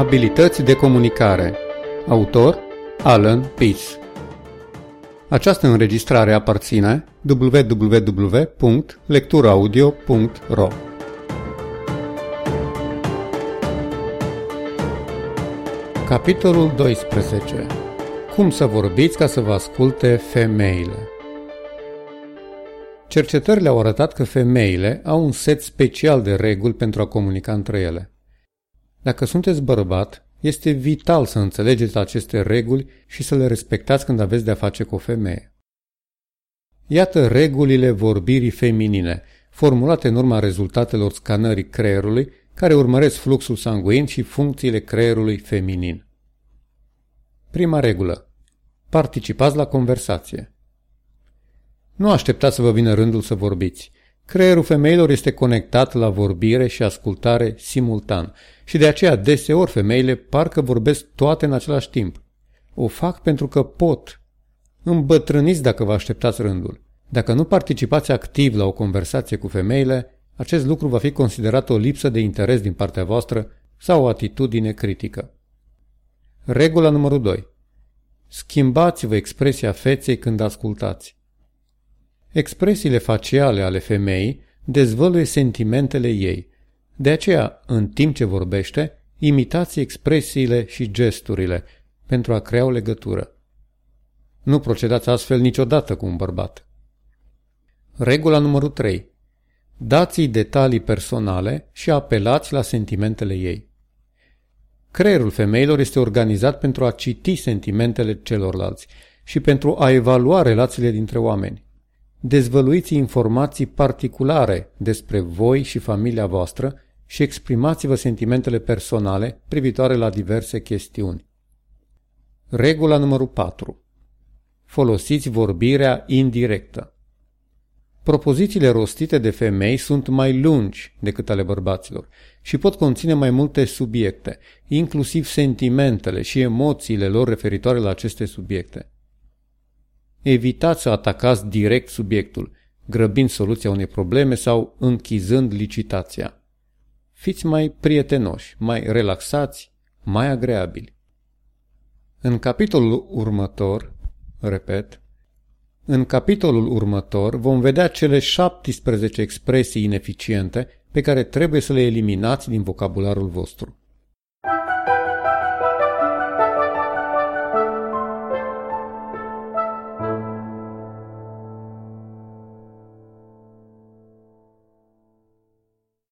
Abilități de comunicare. Autor Alan Peace Această înregistrare aparține www.lecturaudio.ro Capitolul 12 Cum să vorbiți ca să vă asculte femeile? Cercetările au arătat că femeile au un set special de reguli pentru a comunica între ele. Dacă sunteți bărbat, este vital să înțelegeți aceste reguli și să le respectați când aveți de-a face cu o femeie. Iată regulile vorbirii feminine, formulate în urma rezultatelor scanării creierului, care urmăresc fluxul sanguin și funcțiile creierului feminin. Prima regulă. Participați la conversație. Nu așteptați să vă vină rândul să vorbiți. Creierul femeilor este conectat la vorbire și ascultare simultan și de aceea deseori femeile parcă vorbesc toate în același timp. O fac pentru că pot. Îmbătrâniți dacă vă așteptați rândul. Dacă nu participați activ la o conversație cu femeile, acest lucru va fi considerat o lipsă de interes din partea voastră sau o atitudine critică. Regula numărul 2. Schimbați-vă expresia feței când ascultați. Expresiile faciale ale femeii dezvăluie sentimentele ei. De aceea, în timp ce vorbește, imitați expresiile și gesturile pentru a crea o legătură. Nu procedați astfel niciodată cu un bărbat. Regula numărul 3. Dați-i detalii personale și apelați la sentimentele ei. Creierul femeilor este organizat pentru a citi sentimentele celorlalți și pentru a evalua relațiile dintre oameni. Dezvăluiți informații particulare despre voi și familia voastră și exprimați-vă sentimentele personale privitoare la diverse chestiuni. Regula numărul 4. Folosiți vorbirea indirectă. Propozițiile rostite de femei sunt mai lungi decât ale bărbaților și pot conține mai multe subiecte, inclusiv sentimentele și emoțiile lor referitoare la aceste subiecte. Evitați să atacați direct subiectul, grăbind soluția unei probleme sau închizând licitația. Fiți mai prietenoși, mai relaxați, mai agreabili. În capitolul următor, repet, în capitolul următor vom vedea cele 17 expresii ineficiente pe care trebuie să le eliminați din vocabularul vostru.